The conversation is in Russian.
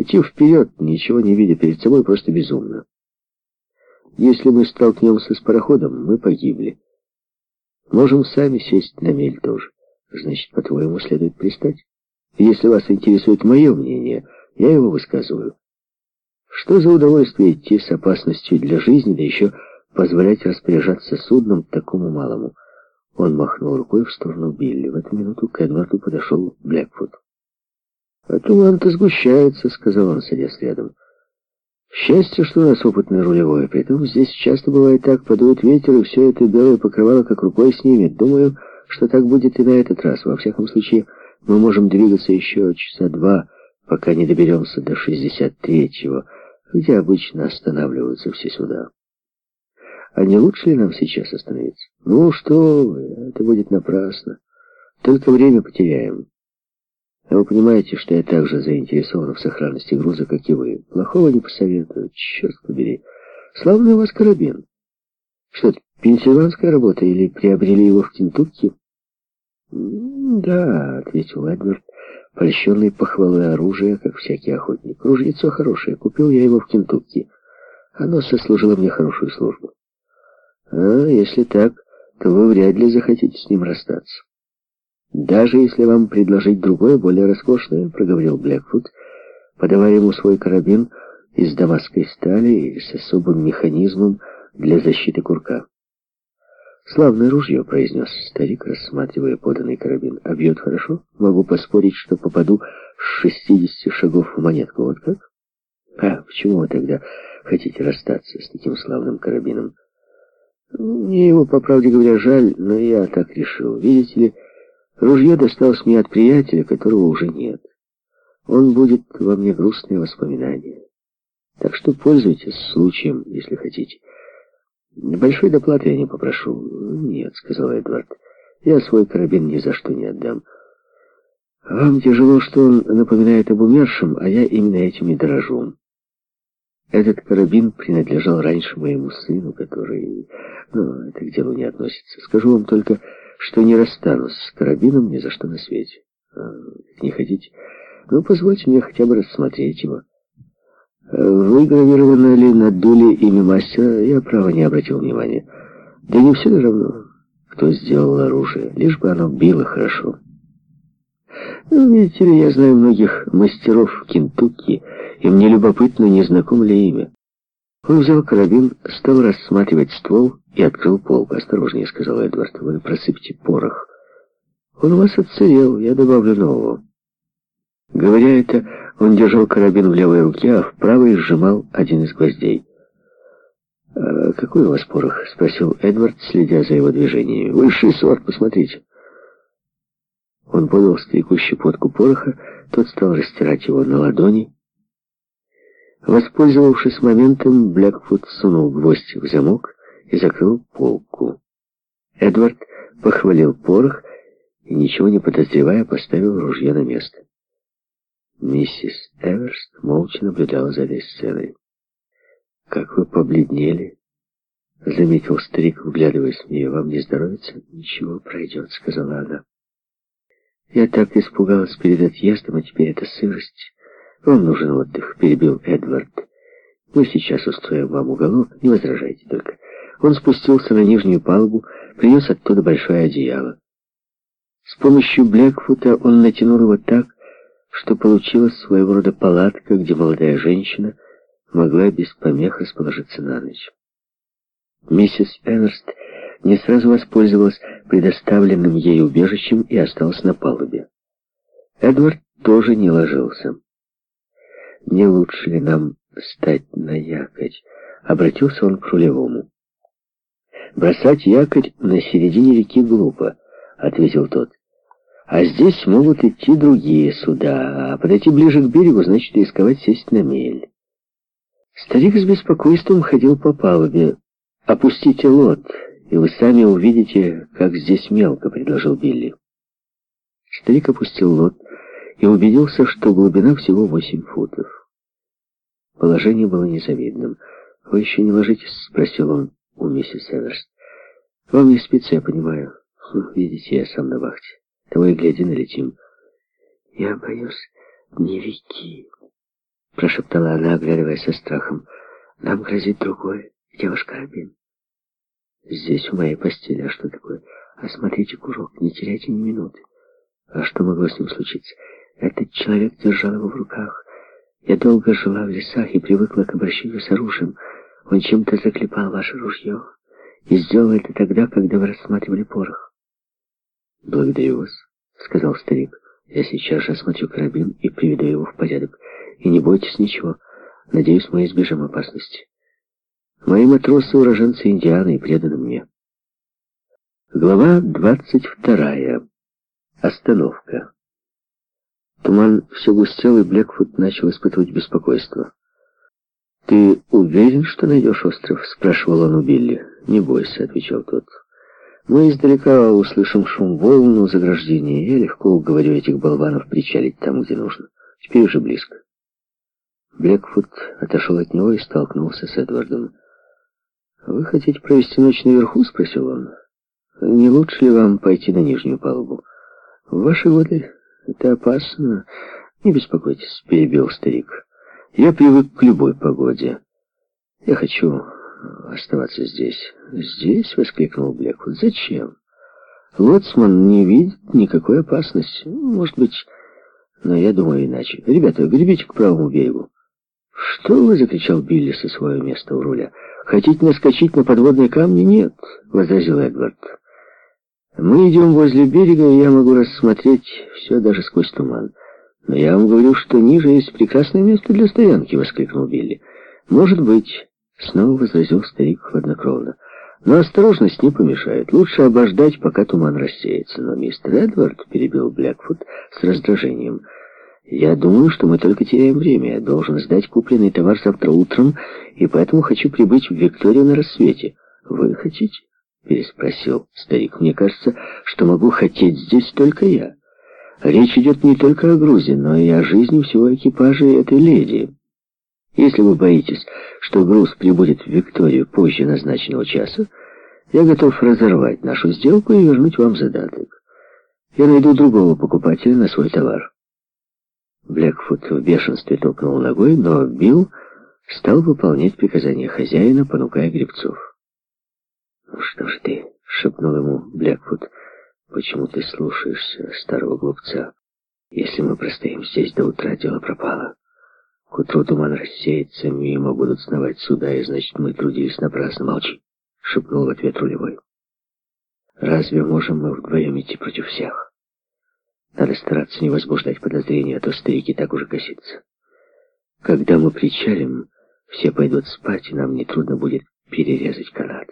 Идти вперед, ничего не видя перед собой, просто безумно. Если мы столкнемся с пароходом, мы погибли. Можем сами сесть на мель тоже. Значит, по-твоему, следует пристать? Если вас интересует мое мнение, я его высказываю. Что за удовольствие идти с опасностью для жизни, да еще позволять распоряжаться судном такому малому? Он махнул рукой в сторону Билли. В эту минуту к Эдварду подошел Блэкфуд. «А туман-то сгущается», — сказал он, садясь рядом. «Счастье, что у нас опытный рулевой. Притом здесь часто бывает так, подует ветер, и все это белое покрывало как рукой снимет. Думаю, что так будет и на этот раз. Во всяком случае, мы можем двигаться еще часа два, пока не доберемся до 63-го, где обычно останавливаются все суда. А не лучше ли нам сейчас остановиться? Ну что вы, это будет напрасно. Только время потеряем. А вы понимаете, что я так же заинтересован в сохранности груза, как и вы. Плохого не посоветую, черт побери. Славный у вас карабин. Что это, пенсильванская работа или приобрели его в Кентукки? «Да», — ответил Эдвард, польщенный похвалой оружия, как всякий охотник. «Ружьецо хорошее. Купил я его в Кентукки. Оно сослужило мне хорошую службу». «А, если так, то вы вряд ли захотите с ним расстаться». «Даже если вам предложить другое, более роскошное», — проговорил Блэкфуд, подавая ему свой карабин из дамасской стали и с особым механизмом для защиты курка. «Славное ружье», — произнес старик, рассматривая поданный карабин. «А бьет хорошо? Могу поспорить, что попаду с шестидесяти шагов в монетку. Вот как? А почему вы тогда хотите расстаться с таким славным карабином?» «Мне его, по правде говоря, жаль, но я так решил. Видите ли, ружье досталось мне от приятеля, которого уже нет. Он будет во мне грустные воспоминания. Так что пользуйтесь случаем, если хотите». Большой доплаты я не попрошу. Нет, сказал Эдвард. Я свой карабин ни за что не отдам. Вам тяжело, что он напоминает об умершем, а я именно этим и дорожу. Этот карабин принадлежал раньше моему сыну, который... Ну, это к делу не относится. Скажу вам только, что не расстанусь с карабином ни за что на свете. А, не хотите? Ну, позвольте мне хотя бы рассмотреть его. Выгравировано ли на дуле имя мастера, я, право, не обратил внимания. Да не все равно, кто сделал оружие, лишь бы оно било хорошо. Ну, видите ли, я знаю многих мастеров в Кентукки, и мне любопытно, не знаком ли имя. Он взял карабин, стал рассматривать ствол и открыл полку. «Осторожнее», — сказал Эдвард, — «вы просыпьте порох». «Он у вас отцелел, я добавлю нового». Говоря это, он держал карабин в левой руке, а в правой сжимал один из гвоздей. «А «Какой у вас порох?» — спросил Эдвард, следя за его движениями. «Высший сорт, посмотрите». Он подал старику щепотку пороха, тот стал растирать его на ладони. Воспользовавшись моментом, Блэкфуд сунул гвоздь в замок и закрыл полку. Эдвард похвалил порох и, ничего не подозревая, поставил ружье на место. Миссис Эверст молча наблюдала за этой сценой. «Как вы побледнели!» — заметил старик, вглядываясь в нее. «Вам не здоровится?» «Ничего, пройдет», — сказала она. «Я так испугалась перед отъездом, а теперь это сырость. Вам нужен отдых», — перебил Эдвард. «Мы сейчас устроим вам уголок, не возражайте только». Он спустился на нижнюю палубу, принес оттуда большое одеяло. С помощью Блэкфута он натянул его так, что получилась своего рода палатка, где молодая женщина могла без помех расположиться на ночь. Миссис Эверст не сразу воспользовалась предоставленным ей убежищем и осталась на палубе. Эдвард тоже не ложился. «Не лучше ли нам стать на якорь?» — обратился он к рулевому. «Бросать якорь на середине реки глупо», — ответил тот. А здесь могут идти другие суда, а подойти ближе к берегу значит рисковать сесть на мель. Старик с беспокойством ходил по палубе. «Опустите лот, и вы сами увидите, как здесь мелко», — предложил Билли. Старик опустил лот и убедился, что глубина всего восемь футов. Положение было незавидным. «Вы еще не ложитесь?» — спросил он у миссис Эверст. «Вам не спится, я понимаю. Видите, я сам на вахте». Того и гляди налетим. Я боюсь не реки. прошептала она, оглядываясь со страхом. «Нам грозит другое. Где ваш карабин?» «Здесь, у моей постели. А что такое? Осмотрите курок, не теряйте ни минуты. А что могло с ним случиться? Этот человек держал его в руках. Я долго жила в лесах и привыкла к обращению с оружием. Он чем-то заклепал ваше ружье и сделал это тогда, когда вы рассматривали порох. «Благодарю вас», — сказал старик. «Я сейчас же осмотрю карабин и приведу его в порядок. И не бойтесь ничего. Надеюсь, мы избежим опасности. Мои матросы — уроженцы Индианы и преданы мне». Глава двадцать вторая. Остановка. Туман все густел, и Блекфуд начал испытывать беспокойство. «Ты уверен, что найдешь остров?» — спрашивал он у Билли. «Не бойся», — отвечал тот. «Мы издалека услышим шум волн у заграждения. Я легко уговорю этих болванов причалить там, где нужно. Теперь уже близко». Блекфуд отошел от него и столкнулся с Эдвардом. «Вы хотите провести ночь наверху?» — спросил он. «Не лучше ли вам пойти на нижнюю палубу? В ваши годы это опасно. Не беспокойтесь», — перебил старик. «Я привык к любой погоде. Я хочу оставаться здесь». «Здесь?» — воскликнул Блеквуд. «Зачем?» «Лоцман не видит никакой опасности. Может быть, но я думаю иначе. Ребята, гребите к правому берегу». «Что вы?» — закричал Билли со своего места у руля. «Хотите наскочить на подводные камни?» «Нет», — возразил Эдвард. Мы идем возле берега, и я могу рассмотреть все даже сквозь туман. Но я вам говорю, что ниже есть прекрасное место для стоянки, воскликнул Билли. Может быть, снова возразил старик хладнокровно. Но осторожность не помешает. Лучше обождать, пока туман рассеется. Но мистер Эдвард перебил Блэкфуд с раздражением. Я думаю, что мы только теряем время. Я должен сдать купленный товар завтра утром, и поэтому хочу прибыть в Викторию на рассвете. Вы хотите? Переспросил старик. «Мне кажется, что могу хотеть здесь только я. Речь идет не только о грузе, но и о жизни всего экипажа этой леди. Если вы боитесь, что груз прибудет в Викторию позже назначенного часа, я готов разорвать нашу сделку и вернуть вам задаток. Я найду другого покупателя на свой товар». Блэкфут в бешенстве толкнул ногой, но Билл стал выполнять приказания хозяина, понукая гребцов. «Ну что ж ты?» — шепнул ему Блэквуд. «Почему ты слушаешься старого глупца? Если мы простоим здесь до утра, дело пропало. К утру туман рассеется, мимо будут сновать суда, и значит, мы трудились напрасно. Молчи!» — шепнул в ответ рулевой. «Разве можем мы вдвоем идти против всех? Надо стараться не возбуждать подозрения, а то старики так уже косится. Когда мы причалим, все пойдут спать, и нам нетрудно будет перерезать канал.